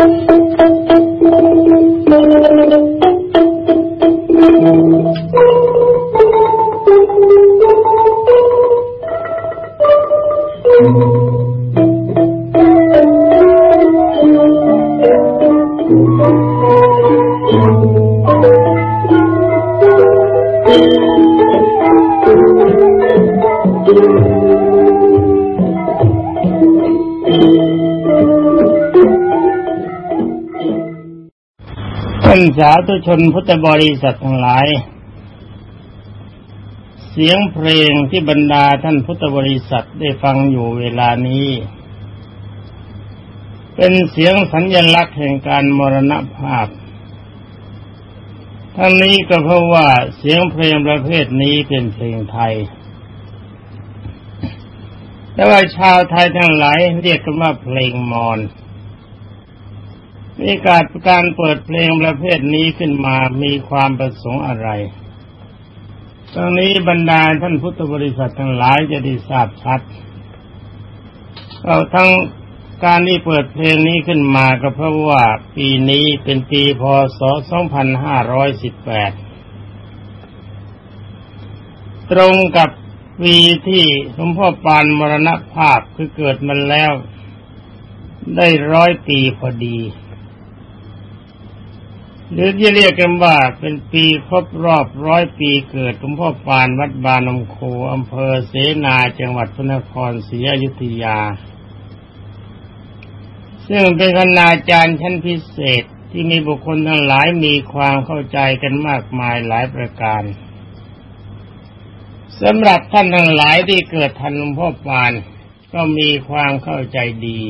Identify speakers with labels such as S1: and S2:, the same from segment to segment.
S1: ท่า สาธุชนพุทธบริษัททั้งหลาย เสียงเพลงที่บรรดาท่านพุทธบริษัทได้ฟังอยู่เวลานี้ เป็นเสียงสัญญลักษณ์แห่งการมรณภาพทั้งนี้ก็เพราะว่าเสียงเพลงประเภทนี้เป็นเพลงไทย แต่ว่าชาวไทยทั้งหลายเรียกกันว่าเพลงมอญ มีการการเปิดเพลงประเภทนี้ขึ้นมามีความประสงค์อะไรตรงนี้บรรดาท่านพุทธบริษัททั้งหลายจะได้ทราบชัดเราทั้งการที่เปิดเพลงนี้ขึ้นมาก็เพราะว่าปีนี้เป็นปีพศ 2518 ตรงกับปีที่หลวงพ่อปานมรณภาพคือเกิดมาแล้วได้ร้อยปีพอดี หรือที่เรียกกันว่าเป็นปีครบรอบร้อยปีเกิดหลวงพ่อปานวัดบานมโคอำเภอเสนาจังหวัดพระนครศรีอยุธยา ซึ่งเป็นคณาจารย์ชั้นพิเศษที่มีบุคคลทั้งหลายมีความเข้าใจกันมากมายหลายประการสำหรับท่านทั้งหลายที่เกิดทันหลวงพ่อปานก็มีความเข้าใจดี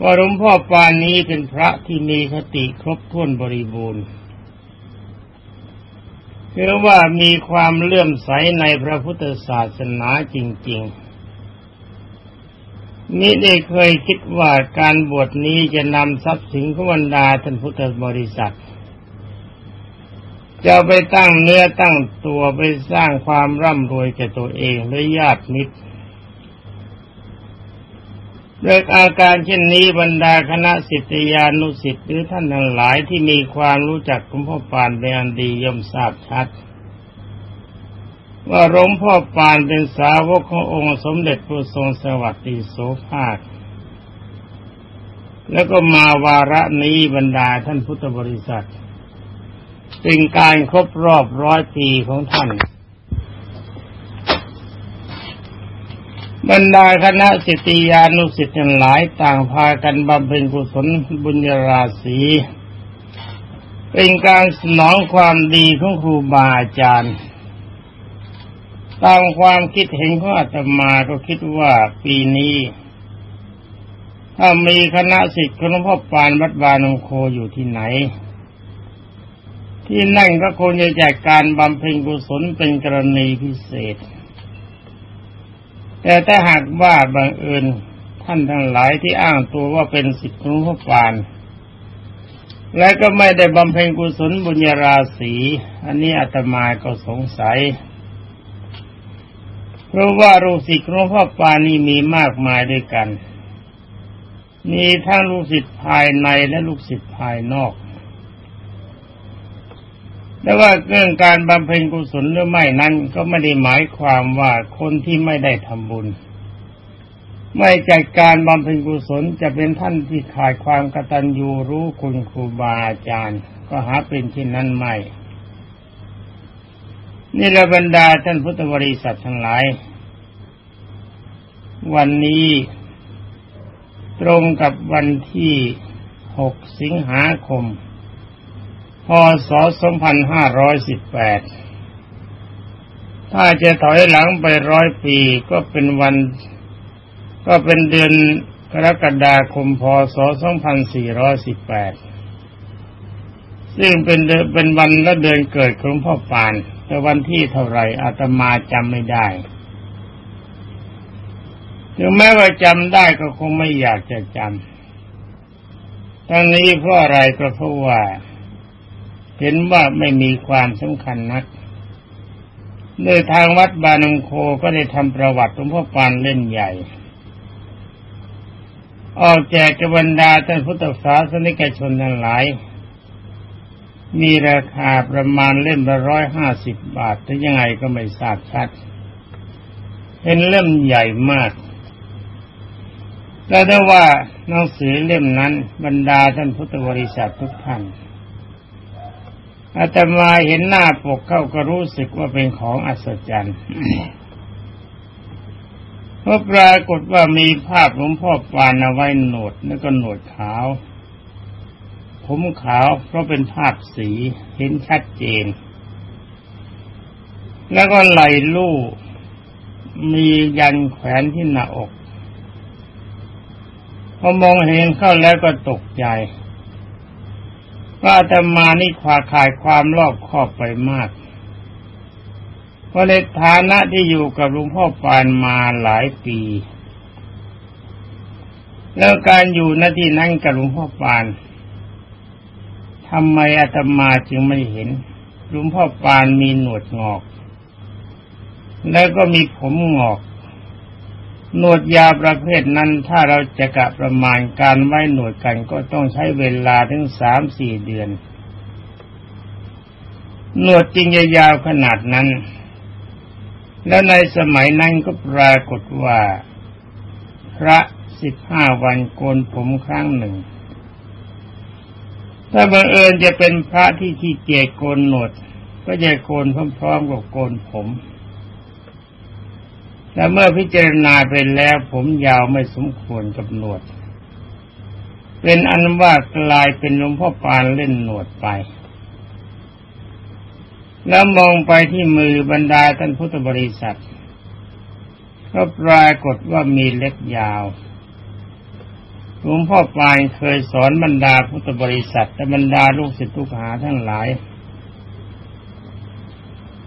S1: ว่าหลวงพ่อปานนี้เป็นพระที่มีคติครบถ้วนบริบูรณ์คือว่ามีความเลื่อมใสในพระพุทธศาสนาจริงๆมิได้เคยคิดว่าการบวชนี้จะนำทรัพย์สินของบรรดาท่านพุทธบริษัทจะไปตั้งเนื้อตั้งตัวไปสร้างความร่ำรวยแก่ตัวเองและญาติมิตร โดยอาการเช่นนี้บรรดาคณะสิทธิยานุสิทธิ์หรือท่านทั้งหลายที่มีความรู้จักหลวงพ่อปานเป็นอันดีย่อมทราบชัด ว่าหลวงพ่อปานเป็นสาวกขององค์สมเด็จพระทรงสวัสดิโสภาค แล้วก็มาวาระนี้บรรดาท่านพุทธบริษัท เป็นการครบรอบร้อยปีของท่าน บรรดาคณะสิทธิยานุสิทธิ์ทั้งหลายต่างพากันบำเพ็ญกุศลบุญราศีเป็นการสนองความดีของครูบาอาจารย์ ตามความคิดเห็นของอาตมาก็คิดว่าปีนี้ ถ้ามีคณะสิทธิ์ของหลวงพ่อปานวัดบานงโคอยู่ที่ไหน ที่นั่นก็คงจะจัดการบำเพ็ญกุศลเป็นกรณีพิเศษ แต่ถ้าหากว่าบังเอิญท่านทั้งหลายที่อ้างตัวว่าเป็นสิทธิของพระปาน และก็ไม่ได้บำเพ็ญกุศลบุญญาราศีอันนี้อาตมาก็สงสัย เพราะว่าลูกศิษย์ของพ่อปานนี่มีมากมายด้วยกัน มีทั้งลูกศิษย์ภายในและลูกศิษย์ภายนอก แต่ว่าเรื่องการบำเพ็ญกุศลหรือไม่นั้นก็ไม่ได้หมายความว่าคนที่ไม่ได้ทำบุญ ไม่จัดการบำเพ็ญกุศลจะเป็นท่านที่ขาดความกตัญญูรู้คุณครูบาอาจารย์ ก็หาเป็นที่นั้นไม่นี่ระบรรดาท่านพุทธบริษัททั้งหลาย วันนี้ตรงกับวันที่หกสิงหาคม พศ2518 ถ้าจะถอยหลังไปร้อยปีก็เป็นวัน ก็เป็นเดือนกรกฎาคมพศ2418 ซึ่งเป็นเดือนเป็นวันและเดือนเกิดของพ่อปาน แต่วันที่เท่าไรอาตมาจำไม่ได้ ถึงแม้ว่าจำได้ก็คงไม่อยากจะจำทั้งนี้เพราะอะไรก็เพราะว่า เห็นว่าไม่มีความสำคัญนักโดยทางวัดบานงโคก็ได้ทำประวัติหลวงพ่อปานเล่นใหญ่ ออกแจกกับบรรดาท่านพุทธศาสนิกชนทั้งหลาย มีราคาประมาณเล่มละร้อยห้าสิบบาทแต่ยังไงก็ไม่ทราบชัด เป็นเล่มใหญ่มากแล้วได้ว่าหนังสือเล่มนั้นบรรดาท่านพุทธบริษัททุกท่าน อาตมาเห็นหน้าปกเข้าก็รู้สึกว่าเป็นของอัศจรรย์เพราะปรากฏว่ามีภาพหลวงพ่อปานเอาไว้หนวดแล้วก็หนวดขาว ผมขาวเพราะเป็นภาพสีเห็นชัดเจน แล้วก็ไหลลู่มียันแขวนที่หน้าอกพอมองเห็นเข้าแล้วก็ตกใจ ว่าจะมานี่ขวาขายความรอบคอบไปมาก เพราะในฐานะที่อยู่กับหลวงพ่อปานมาหลายปี แล้วการอยู่ณที่นั่นกับหลวงพ่อปานทำไมอาตมาจึงไม่เห็นหลวงพ่อปานมีหนวดงอก แล้วก็มีผมงอก หนวดยาประเภทนั้นถ้าเราจะกะประมาณการไว้หนวดกันก็ต้องใช้เวลาถึงสามสี่เดือน หนวดจริงจะยาวขนาดนั้น แล้วในสมัยนั้นก็ปรากฏว่า พระสิบห้าวันโกนผมครั้งหนึ่ง ถ้าบังเอิญจะเป็นพระที่ขี้เกียจโกนหนวด ก็จะโกนพร้อมๆกับโกนผม และเมื่อพิจารณาไปแล้ว ผมยาวไม่สมควรกับหนวด เป็นอันว่ากลายเป็นหลวงพ่อปานเล่นหนวดไป แล้วมองไปที่มือบรรดาท่านพุทธบริษัท ก็ปรากฏว่ามีเล็บยาวหลวงพ่อปานเคยสอนบรรดาพุทธบริษัทและบรรดาลูกศิษย์ทุกหาทั้งหลาย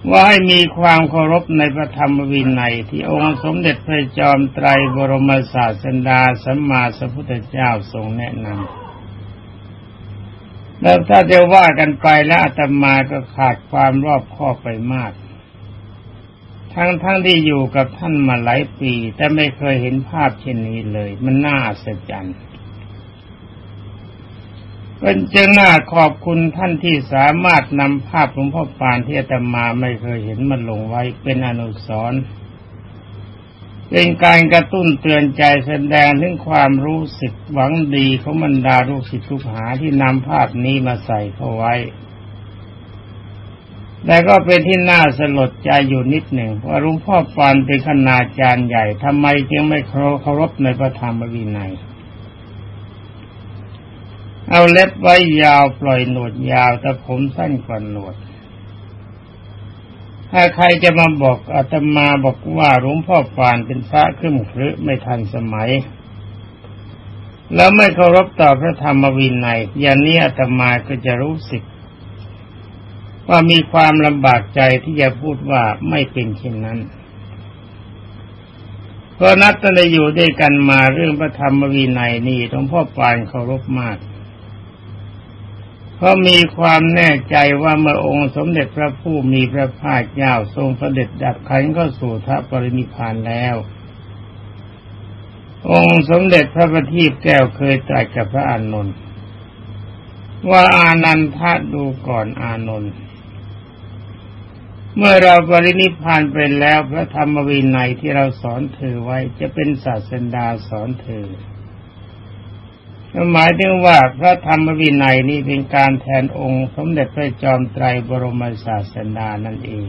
S1: ว่าให้มีความเคารพในพระธรรมวินัยที่องค์สมเด็จพระจอมไตรบรมศาสดาสัมมาสัมพุทธเจ้าทรงแนะนำแล้วถ้าจะว่ากันไปแล้วอาตมาก็ขาดความรอบคอบไปมาก ทั้งทั้งที่อยู่กับท่านมาหลายปี แต่ไม่เคยเห็นภาพเช่นนี้เลย มันน่าอัศจรรย์ เป็นเจ้าหน้าขอบคุณท่านที่สามารถนำภาพหลวงพ่อปานที่อาตมาไม่เคยเห็นมันลงไว้เป็นอนุสรณ์เป็นการกระตุ้นเตือนใจแสดงถึงความรู้สึกหวังดีของบรรดาลูกศิษย์ลูกหาที่นำภาพนี้มาใส่เข้าไว้แต่ก็เป็นที่น่าสลดใจอยู่นิดหนึ่งว่าหลวงพ่อปานเป็นขนาจารย์ใหญ่ทำไมจึงไม่เคารพในพระธรรมวินัย เอาเล็บไว้ยาวปล่อยหนวดยาวแต่ผมสั้นกว่าหนวด ถ้าใครจะมาบอกอาตมาบอกว่าหลวงพ่อปานเป็นพระขึ้นครึไม่ทันสมัย แล้วไม่เคารพต่อพระธรรมวินัยอย่างนี้อาตมาก็จะรู้สึก ว่ามีความลำบากใจที่จะพูดว่าไม่เป็นเช่นนั้นเพราะนัดตั้งแต่อยู่ด้วยกันมาเรื่องพระธรรมวินัยนี่หลวงพ่อปานเคารพมาก เพราะมีความแน่ใจว่าเมื่อองค์สมเด็จพระผู้มีพระภาคเจ้าทรงเสด็จดับขันก็สู่ทะปรินิพานแล้ว องค์สมเด็จพระบัณฑิตแก้วเคยตรัสกับพระอานนท์ว่าอานันทะดูก่อนอานนท์เมื่อเราปรินิพานไปแล้วพระธรรมวินัยที่เราสอนเธอไว้จะเป็นศาสดาสอนเธอ หมายถึงว่าพระธรรมวินัยนี้เป็นการแทนองค์ สมเด็จพระจอมไตรบรมศาสดานั่นเอง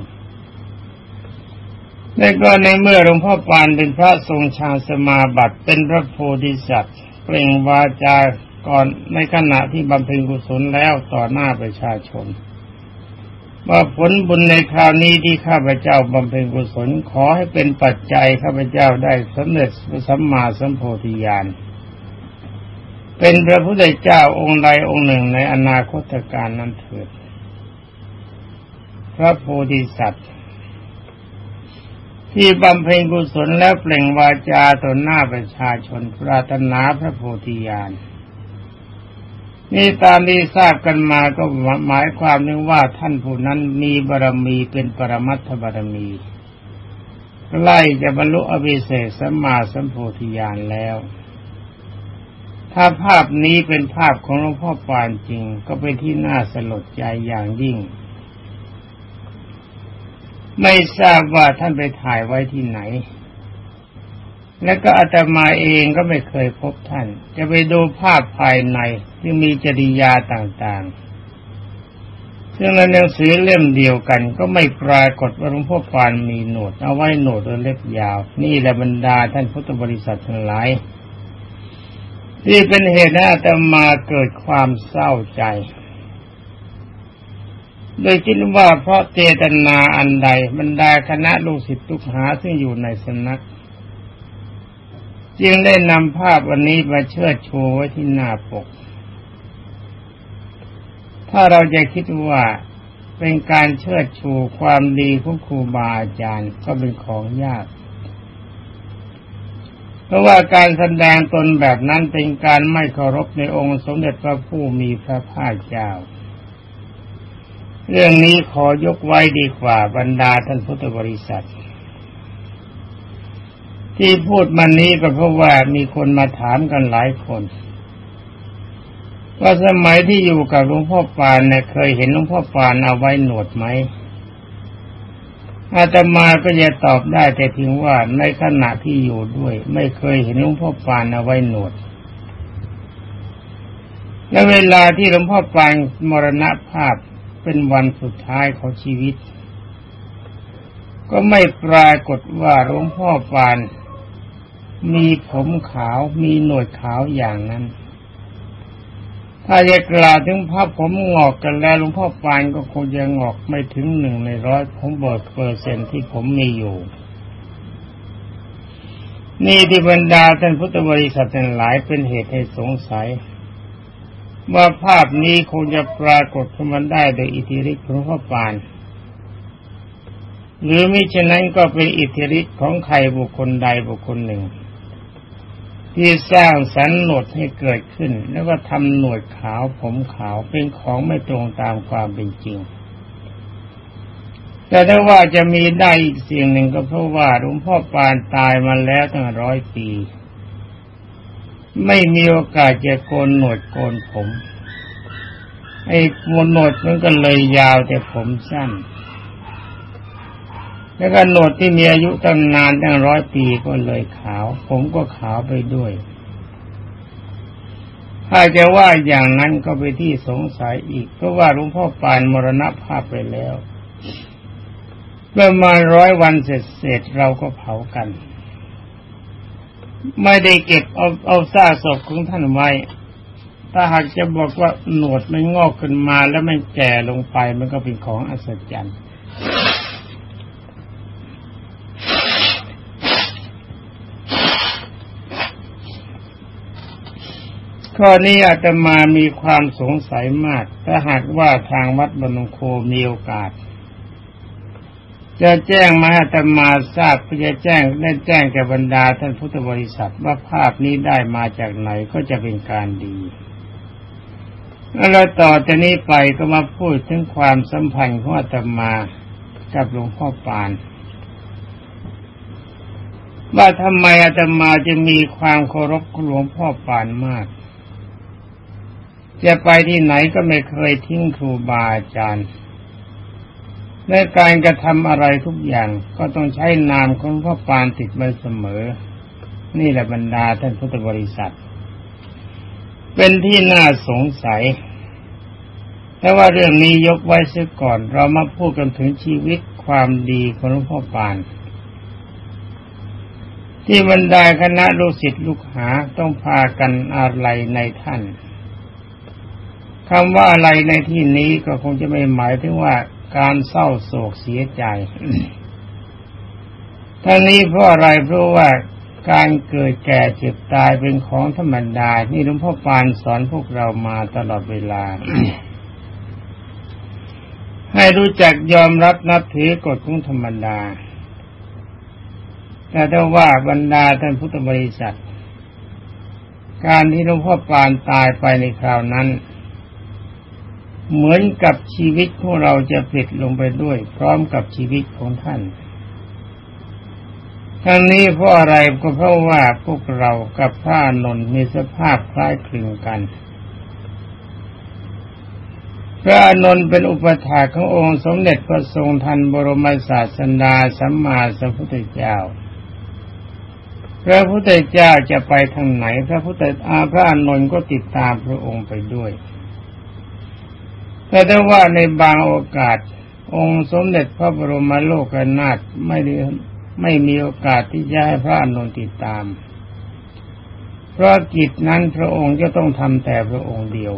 S1: ในก็ในเมื่อหลวงพ่อปานเป็นพระทรงชานสมาบัติเป็นพระโพธิสัตว์เปล่งวาจาก่อนในขณะที่บำเพ็ญกุศลแล้วต่อหน้าประชาชน ว่าผลบุญในคราวนี้ที่ข้าพเจ้าบำเพ็ญกุศลขอให้เป็นปัจจัยข้าพเจ้าได้สำเร็จสัมมาสัมโพธิญาณ เป็นพระพุทธเจ้าองค์ใดองค์หนึ่งในอนาคตการนั้นเถิด พระโพธิสัตว์ ที่บำเพ็ญกุศลแล้วเปล่งวาจาต่อหน้าประชาชนปรารถนาพระโพธิญาณนี่ตามที่ทราบกันมาก็หมายความนึงว่าท่านผู้นั้นมีบารมีเป็นปรมัตถบารมีใกล้จะบรรลุอภิเศษสัมมาสัมโพธิญาณแล้ว ถ้าภาพนี้เป็นภาพของหลวงพ่อปานจริง ก็เป็นที่น่าสลดใจอย่างยิ่ง ไม่ทราบว่าท่านไปถ่ายไว้ที่ไหน และก็อาตมาเองก็ไม่เคยพบท่าน จะไปดูภาพภายในที่มีจริยาต่างๆซึ่งในหนังสือเล่มเดียวกันก็ไม่ปรากฏว่าหลวงพ่อปานมีหนวดเอาไว้หนวดเล็บยาว นี่แหละบรรดาท่านพุทธบริษัททั้งหลาย ที่เป็นเหตุให้อาตมาเกิดความเศร้าใจ โดยคิดว่าเพราะเจตนาอันใดบรรดาคณะลูกศิษย์ทุกหาซึ่งอยู่ในสนัก จึงได้นำภาพวันนี้มาเชิดชูไว้ที่หน้าปก ถ้าเราจะคิดว่าเป็นการเชิดชูความดีของครูบาอาจารย์ก็เป็นของยาก เพราะว่าการแสดงตนแบบนั้นเป็นการไม่เคารพในองค์สมเด็จพระผู้มีพระภาคเจ้า เรื่องนี้ขอยกไว้ดีกว่าบรรดาท่านพุทธบริษัท ที่พูดมานี้ก็เพราะว่ามีคนมาถามกันหลายคนว่าสมัยที่อยู่กับหลวงพ่อปานเนี่ยเคยเห็นหลวงพ่อปานเอาไว้หนวดไหม อาตมาก็จะตอบได้แต่เพียงว่าในขณะที่อยู่ด้วย ไม่เคยเห็นหลวงพ่อปานเอาไว้หนวดและเวลาที่หลวงพ่อปานมรณภาพเป็นวันสุดท้ายของชีวิต ก็ไม่ปรากฏว่าหลวงพ่อปาน มีผมขาวมีหนวดขาวอย่างนั้น ถ้าจะกล่าวถึงภาพผมงอกกันแล้วหลวงพ่อปานก็คงจะงอกไม่ถึงหนึ่งในร้อยของเบิร์เปอร์เซ็นที่ผมมีอยู่ นี่ที่บรรดาท่านพุทธบริษัทหลายเป็นเหตุให้สงสัย ว่าภาพนี้คงจะปรากฏขึ้นมาได้โดยอิทธิฤทธิ์ของพ่อปาน หรือมิฉะนั้นก็เป็นอิทธิฤทธิ์ของใครบุคคลใดบุคคลหนึ่ง ที่สร้างสรรหนวดให้เกิดขึ้น แล้วก็ทำหนวดขาวผมขาวเป็นของไม่ตรงตามความเป็นจริง แต่ถ้าว่าจะมีได้อีกสิ่งหนึ่งก็เพราะว่าหลวงพ่อปานตายมาแล้วตั้งร้อยปี ไม่มีโอกาสจะโกนหนวดโกนผม ไอ้โกนหนวดมันก็เลยยาวแต่ผมสั้น แล้วก็โหนดที่มีอายุตั้งนานตั้งร้อยปีก็เลยขาว ผมก็ขาวไปด้วย ถ้าจะว่าอย่างนั้นก็ไปที่สงสัยอีก เพราะว่าหลวงพ่อปานมรณภาพไปแล้วประมาณร้อยวันเสร็จเสร็จเราก็เผากัน ไม่ได้เก็บเอาเอาซากศพของท่านไว้ ถ้าหากจะบอกว่าหนวดมันงอกขึ้นมาแล้วมันแก่ลงไปมันก็เป็นของอัศจรรย์ ข้อนี้อาตมามีความสงสัยมาก ถ้าหากว่าทางวัดบรรโคมีโอกาส จะแจ้งมาอาตมาทราบเพื่อจะแจ้งได้แจ้งแก่บรรดาท่านพุทธบริษัทว่าภาพนี้ได้มาจากไหนก็จะเป็นการดีแล้วต่อจากนี้ไปก็มาพูดถึงความสัมพันธ์ของอาตมากับหลวงพ่อปานว่าทำไมอาตมาจะมีความเคารพหลวงพ่อปานมาก จะไปที่ไหนก็ไม่เคยทิ้งครูบาอาจารย์ในการกระทำอะไรทุกอย่างก็ต้องใช้นามของพ่อปานติดไว้เสมอ นี่แหละบรรดาท่านพุทธบริษัท เป็นที่น่าสงสัย แต่ว่าเรื่องนี้ยกไว้เสียก่อน เรามาพูดกันถึงชีวิตความดีของหลวงพ่อปาน ที่บรรดาคณะลูกศิษย์ลูกหาต้องพากันอะไรในท่าน คำว่าอะไรในที่นี้ก็คงจะไม่หมายถึงว่าการเศร้าโศกเสียใจทั้งนี้เพราะอะไรเพราะว่าการเกิดแก่เจ็บตายเป็นของธรรมดา นี่หลวงพ่อปานสอนพวกเรามาตลอดเวลา ให้รู้จักยอมรับนับถือกฎของธรรมดา แต่ถ้าว่าบรรดาท่านพุทธบริษัท การที่หลวงพ่อปานตายไปในคราวนั้น เหมือนกับชีวิตของเราจะปิดลงไปด้วย พร้อมกับชีวิตของท่านทั้งนี้เพราะอะไรก็เพราะว่าพวกเรากับพระนนท์มีสภาพคล้ายคลึงกัน พระนนท์เป็นอุปถาขององค์สมเด็จพระทรงทันบรมศาสดาสัมมาสัมพุทธเจ้า พระพุทธเจ้าจะไปทางไหน พระพุทธอาพระนนท์ก็ติดตามพระองค์ไปด้วย แต่ได้ว่าในบางโอกาส องค์สมเด็จพระบรมโลกนาถไม่ได้ไม่มีโอกาสที่จะให้พระอนุนติดตาม เพราะกิจนั้นพระองค์จะต้องทำแต่พระองค์เดียว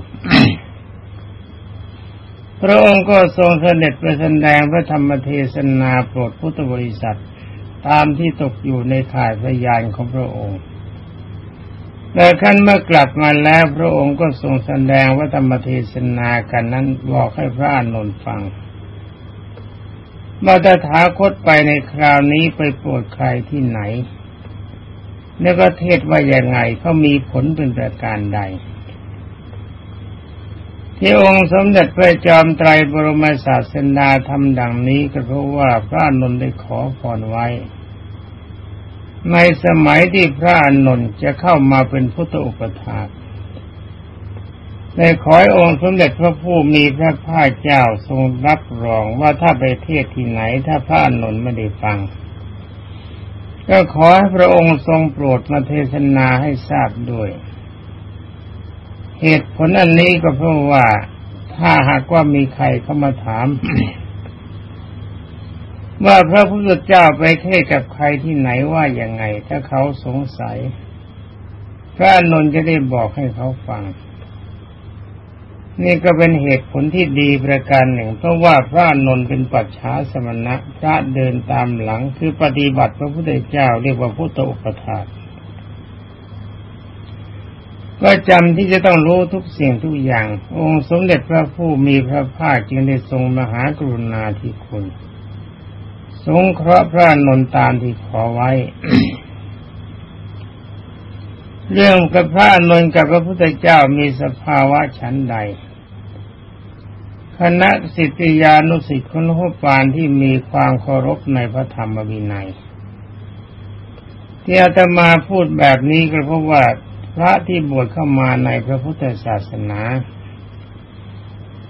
S1: พระองค์ก็ทรงเสด็จไปแสดงพระธรรมเทศนาโปรดพุทธบริษัท ตามที่ตกอยู่ในข่ายพยานของพระองค์ แต่ขั้นเมื่อกลับมาแล้วพระองค์ก็ทรงแสดงว่าธรรมเทศนากันนั้นบอกให้พระอนุนฟังมาตถาคตไปในคราวนี้ไปโปรดใครที่ไหน แล้วก็เทศว่าอย่างไงเขามีผลเป็นประการใด ที่องค์สมเด็จพระจอมไตรบรมศาสนาทำดังนี้ก็เพราะว่าพระนนท์ได้ขอพรไว้ ในสมัยที่พระนนท์จะเข้ามาเป็นพุทธอุปถาในขอให้องค์สมเด็จพระผู้มีพระภาคเจ้าทรงรับรองว่าถ้าไปเทศที่ไหนถ้าพระนนท์ไม่ได้ฟัง ก็ขอให้พระองค์ทรงโปรดมาเทศนาให้ทราบด้วย เหตุผลอันนี้ก็เพราะว่าถ้าหากว่ามีใครเข้ามาถาม ว่าพระพุทธเจ้าไปเทศกับใครที่ไหนว่าอย่างไง ถ้าเขาสงสัย พระนนท์จะได้บอกให้เขาฟัง นี่ก็เป็นเหตุผลที่ดีประการหนึ่ง เพราะว่าพระนนท์เป็นปัจฉาสมณะ พระเดินตามหลังคือปฏิบัติพระพุทธเจ้าเรียกว่าพุทธอุปถาก็จำที่จะต้องรู้ทุกสิ่งทุกอย่าง องค์สมเด็จพระผู้มีพระภาคจึงได้ทรงมหากรุณาธิคุณ สงเคราะห์พระนนตามที่ขอไว้ เรื่องกับพระนนกับพระพุทธเจ้ามีสภาวะชั้นใด คณะสิทธิยานุสิทธิคนหุปานที่มีความเคารพในพระธรรมวินัย ที่อาตมาพูดแบบนี้ก็เพราะว่าพระที่บวชเข้ามาในพระพุทธศาสนา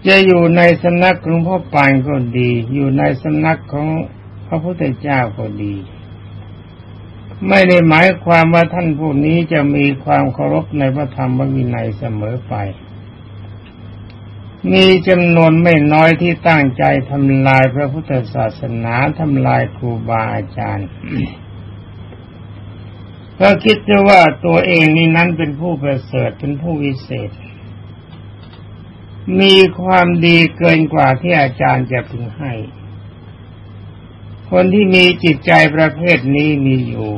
S1: จะอยู่ในสำนักหลวงพ่อปานก็ดี อยู่ในสำนักของ พระพุทธเจ้าก็ดี ไม่ได้หมายความว่าท่านผู้นี้จะมีความเคารพในพระธรรมวินัยเสมอไป มีจำนวนไม่น้อยที่ตั้งใจทำลายพระพุทธศาสนาทำลายครูบาอาจารย์เพราะคิดว่าตัวเองนี่นั้นเป็นผู้ประเสริฐเป็นผู้วิเศษ มีความดีเกินกว่าที่อาจารย์จะพึงให้ คนที่มีจิตใจประเภทนี้มีอยู่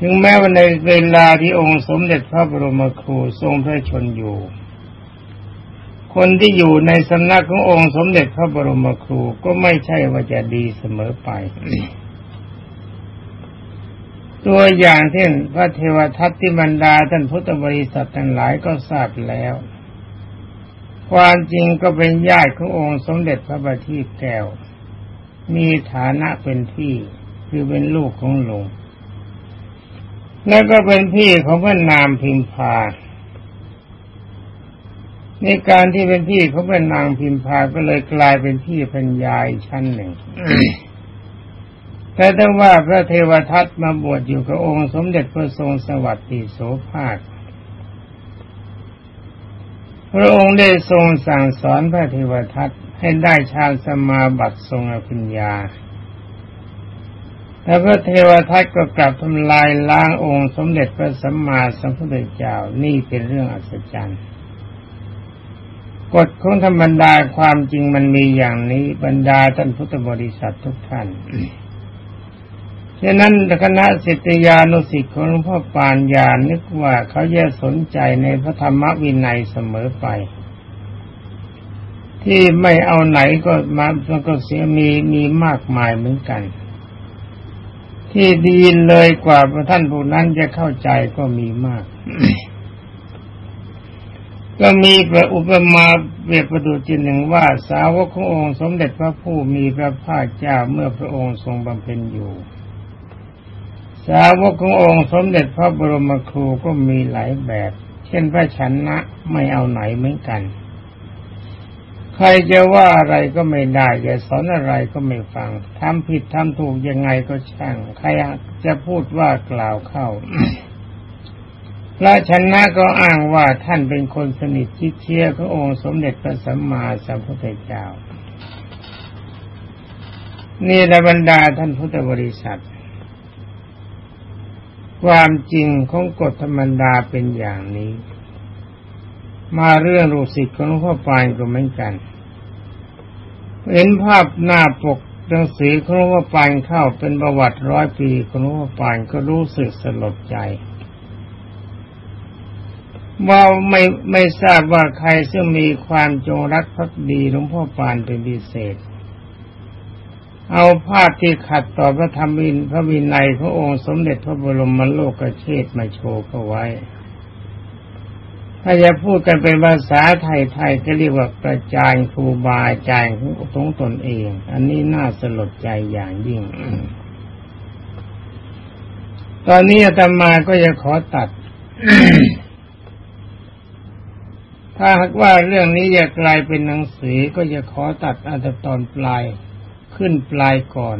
S1: ถึงแม้ว่าในเวลาที่องค์สมเด็จพระบรมครูทรงพระชนอยู่ คนที่อยู่ในสำนักขององค์สมเด็จพระบรมครูก็ไม่ใช่ว่าจะดีเสมอไป ตัวอย่างเช่นพระเทวทัตที่บรรดาท่านพุทธบริษัททั้งหลายก็ทราบแล้ว ความจริงก็เป็นญาติขององค์สมเด็จพระบัณฑิตแก้ว มีฐานะเป็นพี่คือเป็นลูกของหลวงแล้วก็เป็นพี่ของพระนามพิมพา ในการที่เป็นพี่ของพระนางพิมพาก็เลยกลายเป็นพี่พัญญาอีกชั้นหนึ่ง แต่ถ้าว่าพระเทวทัตมาบวชอยู่กับองค์สมเด็จพระทรงสวัสดิโสภาค พระองค์ได้ทรงสั่งสอนพระเทวทัต ให้ได้ฌานสมาบัติทรงอภิญญา แล้วพระเทวทัตก็กลับทำลายล้างองค์สมเด็จพระสัมมาสัมพุทธเจ้า นี่เป็นเรื่องอัศจรรย์ กฎของธรรมดาความจริงมันมีอย่างนี้บรรดาท่านพุทธบริษัททุกท่านฉะนั้นคณะสิทธิยานุสิทธิ์ของหลวงพ่อปานยานึกว่าเขาจะสนใจในพระธรรมวินัยเสมอไป ที่ไม่เอาไหนก็มามันก็เสียมีมีมากมายเหมือนกัน ที่ดีเลยกว่าท่านผู้นั้นจะเข้าใจก็มีมาก ก็มีประอุปมาเปรียบประดุจินหนึ่งว่าสาวกขององค์สมเด็จพระผู้มีพระภาคเจ้าเมื่อพระองค์ทรงบำเพ็ญอยู่ สาวกขององค์สมเด็จพระบรมครูก็มีหลายแบบ เช่นพระชนะไม่เอาไหนเหมือนกัน ครจะว่าอะไรก็ไม่ได้จะสอนอะไรก็ไม่ฟังทำผิดทำถูกยังไงก็ช่าง ใครจะพูดว่ากล่าวเข้าพระชนะก็อ้างว่าท่านเป็นคนสนิทชิดเชื้อขององค์สมเด็จพระสัมมาสัมพุทธเจ้า นี่ละบรรดาท่านพุทธบริษัท ความจริงของกฎธรรมดาเป็นอย่างนี้ มาเรื่องรูสิทธิ์ของหลวงพ่อปานก็เหมือนกัน เห็นภาพหน้าปกหนังสือของหลวงพ่อปานเข้าเป็นประวัติร้อยปีของหลวงพ่อปานก็รู้สึกสลดใจว่าไม่ไม่ทราบว่าใครซึ่งมีความจงรักภักดีหลวงพ่อปานเป็นพิเศษ เอาภาพที่ขัดต่อพระธรรมวินพระวินัยพระองค์สมเด็จพระบรมมโลกเชษมาโชว์ก็ไว้ ถ้าจะพูดกันเป็นภาษาไทยๆก็เรียกว่ากระจายครูบาอาจารย์ของตนเอง อันนี้น่าสลดใจอย่างยิ่ง ตอนนี้อาตมาก็จะขอตัด ถ้าหากว่าเรื่องนี้จะกลายเป็นหนังสือก็จะขอตัดอันตอนปลายขึ้นปลายก่อน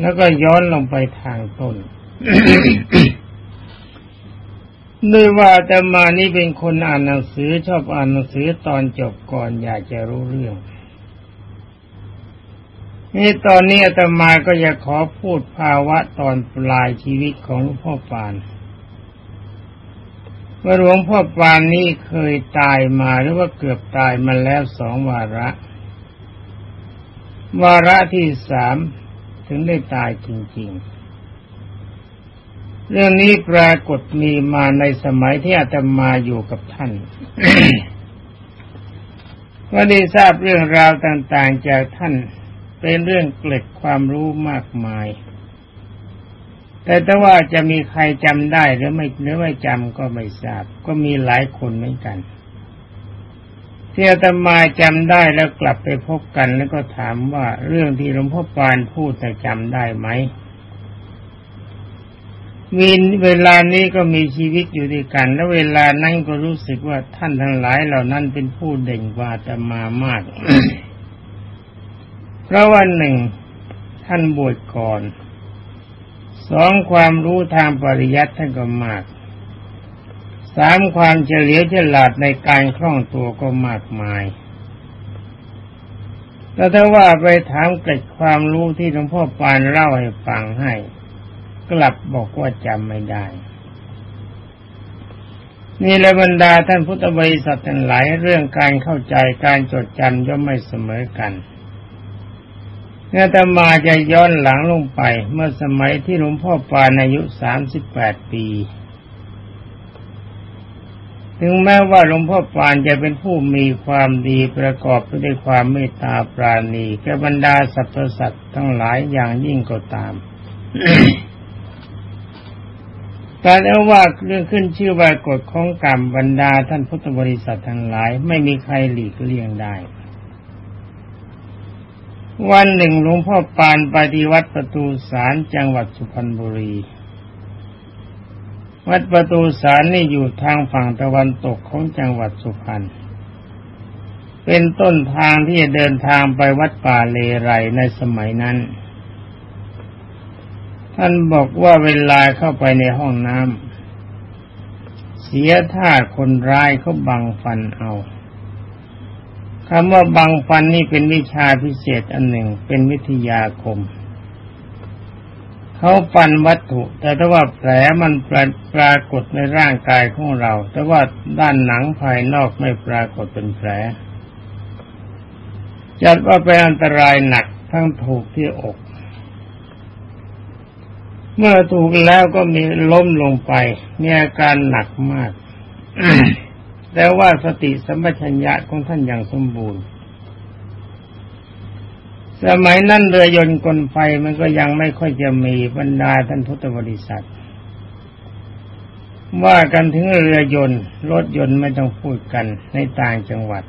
S1: แล้วก็ย้อนลงไปทางต้น ด้วยว่าแต่มานี้เป็นคนอ่านหนังสือชอบอ่านหนังสือตอนจบก่อนอยากจะรู้เรื่อง นี่ตอนนี้อาตมาก็จะขอพูดภาวะตอนปลายชีวิตของหลวงพ่อปานว่าหลวงพ่อปานนี้เคยตายมาหรือว่าเกือบตายมาแล้วสองวาระ วาระที่สามถึงได้ตายจริง ๆ เรื่องนี้ปรากฏมีมาในสมัยที่อาตมาอยู่กับท่านว่าได้ทราบเรื่องราวต่างๆจากท่านเป็นเรื่องเกล็ดความรู้มากมาย แต่ถ้าว่าจะมีใครจำได้หรือไม่หรือไม่จำก็ไม่ทราบ ก็มีหลายคนเหมือนกันที่อาตมาจำได้แล้วกลับไปพบกันแล้วก็ถามว่าเรื่องที่หลวงพ่อปานพูดแต่จำได้ไหม วินเวลานี้ก็มีชีวิตอยู่ด้วยกัน แล้วเวลานั้นก็รู้สึกว่าท่านทั้งหลายเหล่านั้นเป็นผู้เด่นกว่าอาตมามาก เพราะวันหนึ่งท่านบวชก่อน สองความรู้ทางปริยัติท่านก็มาก สามความเฉลียวฉลาดในการคล่องตัวก็มากมายแต่ถ้าว่าไปถามเกิดความรู้ที่หลวงพ่อปานเล่าให้ฟังให้ กลับบอกว่าจำไม่ได้ นี่และบรรดาท่านพุทธบริษัททั้งหลายเรื่องการเข้าใจการจดจำย่อมไม่เสมอกันเนี่ยตมาจะย้อนหลังลงไป เมื่อสมัยที่หลวงพ่อปานอายุสามสิบแปดปี ถึงแม้ว่าหลวงพ่อปานจะเป็นผู้มีความดีประกอบไปด้วยความเมตตาปราณีแก่บรรดาสรรพสัตว์ทั้งหลายอย่างยิ่งก็ตาม การเอาว่าเรื่องขึ้นชื่อว่ากฎของกรรมบรรดาท่านพุทธบริษัททั้งหลาย ไม่มีใครหลีกเลี่ยงได้ วันหนึ่งหลวงพ่อปานไปที่วัดประตูสารจังหวัดสุพรรณบุรี วัดประตูสารนี่อยู่ทางฝั่งตะวันตกของจังหวัดสุพรรณเป็นต้นทางที่จะเดินทางไปวัดป่าเลไรในสมัยนั้น ท่านบอกว่าเวลาเข้าไปในห้องน้ำเสียท่าคนร้ายเขาบังฟันเอาคำว่าบังฟันนี่เป็นวิชาพิเศษอันหนึ่งเป็นวิทยาคม เขาฟันวัตถุ แต่ถ้าว่าแผลมันปรากฏในร่างกายของเรา แต่ว่าด้านหนังภายนอกไม่ปรากฏเป็นแผลจัดว่าเป็นอันตรายหนักทั้งถูกที่อก เมื่อถูกแล้วก็มีล้มลงไปมีอาการหนักมากแต่ว่าสติสัมปชัญญะของท่านอย่างสมบูรณ์ สมัยนั้นเรือยนต์กลไฟมันก็ยังไม่ค่อยจะมีบรรดาท่านพุทธบริษัท ว่ากันถึงเรือยนต์รถยนต์ไม่ต้องพูดกันในต่างจังหวัด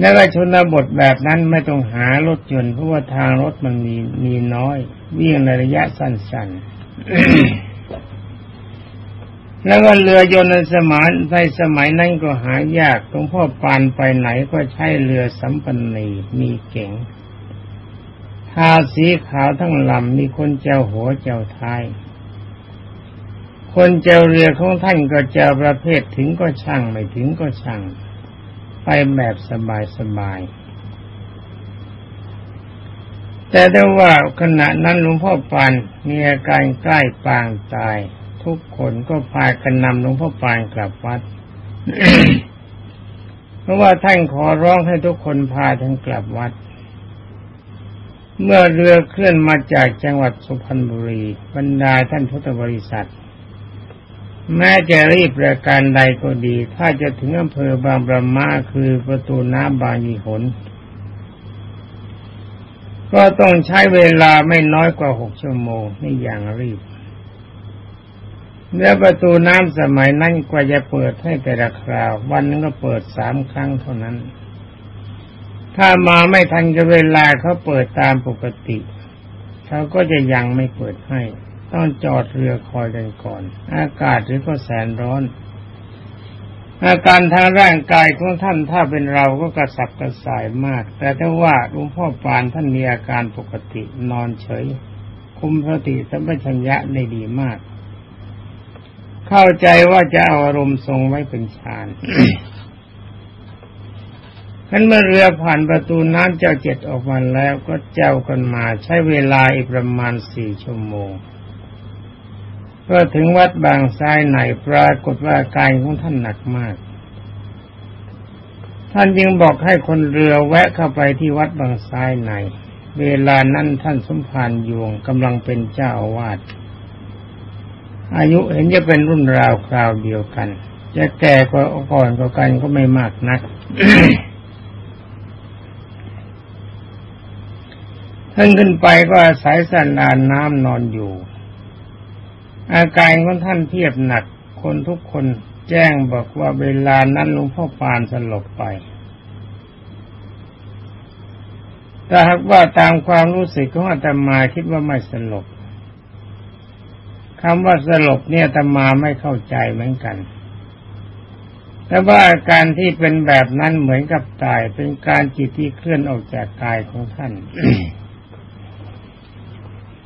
S1: ในชนบทแบบนั้นไม่ต้องหารถยนต์เพราะว่าทางรถมันมีมีน้อย วิ่งในระยะสั้นๆ แล้วก็เรือยนต์ในสมัยในสมัยนั้นก็หายากหลวงพ่อปานไปไหนก็ใช้เรือสัมปันนีมีเก่งทาสีขาวทั้งลำมีคนเจ้าหัวเจ้าท้าย คนเจ้าเรือของท่านก็เจ้าประเภทถึงก็ช่างไม่ถึงก็ช่าง ไปแบบสบายสบาย แต่ได้ว่าขณะนั้นหลวงพ่อปานมีอาการใกล้ปางตาย ทุกคนก็พากันนำหลวงพ่อปานกลับวัด เพราะว่าท่านขอร้องให้ทุกคนพาท่านกลับวัด เมื่อเรือเคลื่อนมาจากจังหวัดสุพรรณบุรีบรรดาท่านพุทธบริษัท แม้จะรีบประการใดก็ดี ถ้าจะถึงอำเภอบางประมาคือประตูน้ำบางยีหน ก็ต้องใช้เวลาไม่น้อยกว่าหกชั่วโมงนี่อย่างรีบเนื้อประตูน้ำสมัยนั้นกว่าจะเปิดให้แต่ละคราว วันนึงก็เปิดสามครั้งเท่านั้น ถ้ามาไม่ทันกับเวลาเขาเปิดตามปกติเขาก็จะยังไม่เปิดให้ ต้องจอดเรือคอยกันก่อน อากาศหรือก็แสนร้อน อาการทางร่างกายของท่านถ้าเป็นเราก็กระสับกระส่ายมาก แต่ถ้าว่าหลวงพ่อปานท่านมีอาการปกตินอนเฉย คุมสติสัมปชัญญะได้ดีมาก เข้าใจว่าจะเอาอารมณ์ทรงไว้เป็นฌานขันเมื่อเรือผ่านประตูน้ำเจ้าเจ็ดออกมาแล้วก็เจ้ากันมาใช้เวลาอีกประมาณสี่ชั่วโมง ก็ถึงวัดบางทรายไหนปรากฏว่าการของท่านหนักมาก ท่านยังบอกให้คนเรือแวะเข้าไปที่วัดบางทรายไหนเวลานั้นท่านสมภารยวงกำลังเป็นเจ้าอาวาสอายุเห็นจะเป็นรุ่นราวคราวเดียวกัน จะแก่กว่าก่อนก็กันก็ไม่มากนัก ท่านขึ้นไปก็อาศัยสันลานน้ำนอนอยู่ อาการของท่านเทียบหนักคนทุกคนแจ้งบอกว่าเวลานั้นหลวงพ่อปานสลบไปแต่หากว่าตามความรู้สึกของอาตมาคิดว่าไม่สลบคำว่าสลบเนี่ยอาตมาไม่เข้าใจเหมือนกันแต่ว่าอาการที่เป็นแบบนั้นเหมือนกับตายเป็นการจิตที่เคลื่อนออกจากกายของท่าน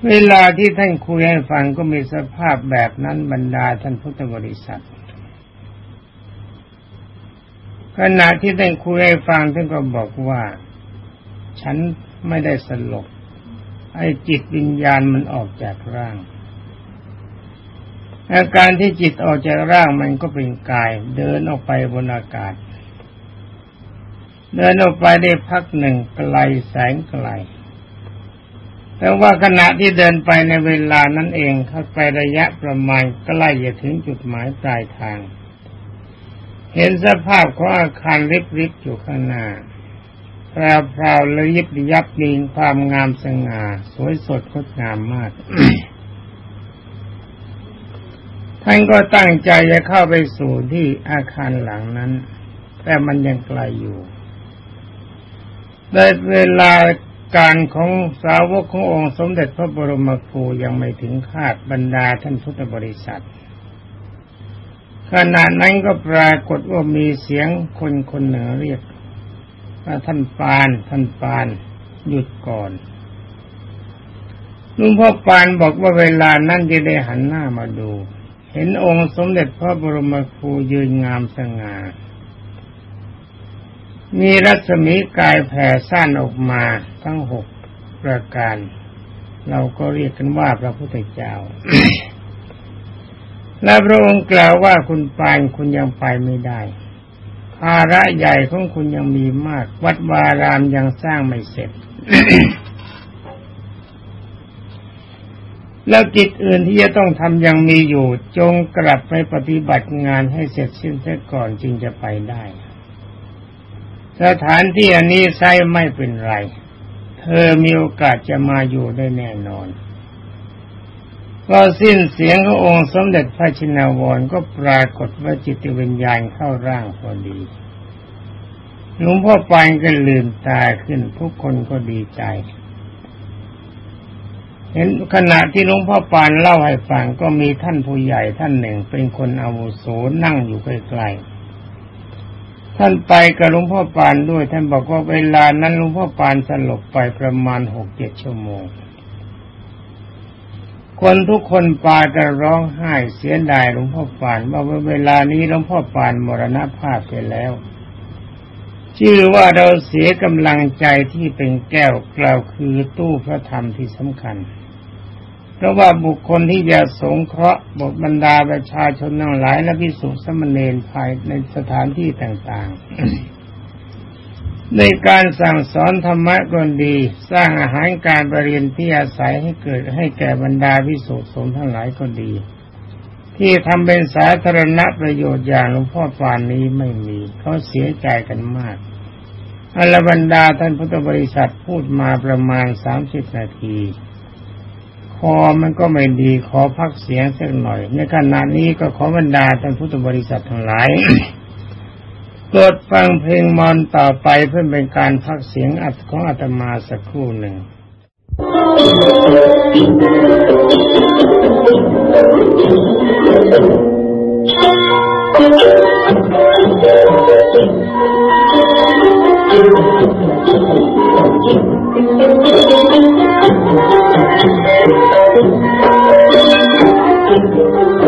S1: เวลาที่ท่านคุยให้ฟังก็มีสภาพแบบนั้นบรรดาท่านพุทธบริษัทขณะที่ท่านคุยให้ฟังท่านก็บอกว่า ฉันไม่ได้สลบไอ้จิตวิญญาณมันออกจากร่าง อาการที่จิตออกจากร่างมันก็เป็นกาย เดินออกไปบนอากาศ เดินออกไปได้พักหนึ่งไกลแสงไกล แต่ว่าขณะที่เดินไปในเวลานั้นเองเข้าไประยะประมาณใกล้จะถึงจุดหมายปลายทาง เห็นสภาพของอาคารริบๆอยู่ข้างหน้าพรวพราวละยิบยับมีความงามสง่า สวยสดงดงามมาก ท่านก็ตั้งใจจะเข้าไปสู่ที่อาคารหลังนั้น แต่มันยังไกลอยู่ได้เวลา การของสาวกขององค์สมเด็จพระบรมครูยังไม่ถึงคาดบรรดาท่านพุทธบริษัทขณะนั้นก็ปรากฏว่ามีเสียงคนคนหนึ่งเรียกว่าท่านปาน ท่านปานหยุดก่อนลุงพ่อปานบอกว่าเวลานั้นจะได้หันหน้ามาดู เห็นองค์สมเด็จพระบรมครูยืนงามสง่า มีรัศมีกายแผ่สั้นออกมาทั้งหกประการ เราก็เรียกกันว่าพระพุทธเจ้า และพระองค์กล่าวว่าคุณไปคุณยังไปไม่ได้ภาระใหญ่ของคุณยังมีมาก วัดวารามยังสร้างไม่เสร็จ แล้วกิจอื่นที่จะต้องทำยังมีอยู่ จงกลับไปปฏิบัติงานให้เสร็จสิ้นเสียก่อนจึงจะไปได้ สถานที่อันนี้ใช้ไม่เป็นไร เธอมีโอกาสจะมาอยู่ได้แน่นอน ก็สิ้นเสียงขององค์สมเด็จพระชินาวรก็ปรากฏว่าจิตวิญญาณเข้าร่างพอดีหลวงพ่อปานก็ลืมตาขึ้นทุกคนก็ดีใจ เห็นขณะที่หลวงพ่อปานเล่าให้ฟังก็มีท่านผู้ใหญ่ท่านหนึ่งเป็นคนอาวุโสนั่งอยู่ใกล้ๆ ท่านไปกับหลวงพ่อปานด้วย ท่านบอกว่าเวลานั้นหลวงพ่อปานสลบไปประมาณหกเจ็ดชั่วโมง คนทุกคนปาจะร้องไห้เสียดายหลวงพ่อปานว่าเวลานี้หลวงพ่อปานมรณภาพไปแล้ว ชื่อว่าเราเสียกำลังใจที่เป็นแก้วกล่าวคือตู้พระธรรมที่สำคัญ เพราะว่าบุคคลที่จะสงเคราะห์บทบรรดาประชาชนทั้งหลายและพิสุสมณเณรภายในสถานที่ต่างๆ ในการสั่งสอนธรรมะก็ดี สร้างอาหารการบริเรียนที่อาศัยให้เกิดให้แก่บรรดาพิสุสงทั้งหลายก็ดี ที่ทำเป็นสาธารณประโยชน์อย่างหลวงพ่อปานนี้ไม่มี เขาเสียใจกันมากอรบรรดาท่านพุทธบริษัทพูดมาประมาณสามสิบนาที คอมันก็ไม่ดีขอพักเสียงสักหน่อย ในขณะนี้ก็ขอบรรดาท่านพุทธบริษัททั้งหลายโปรดฟังเพลงมอนต่อไปเพื่อเป็นการพักเสียงอัดของอาตมาสักครู่หนึ่ง
S2: Thank you.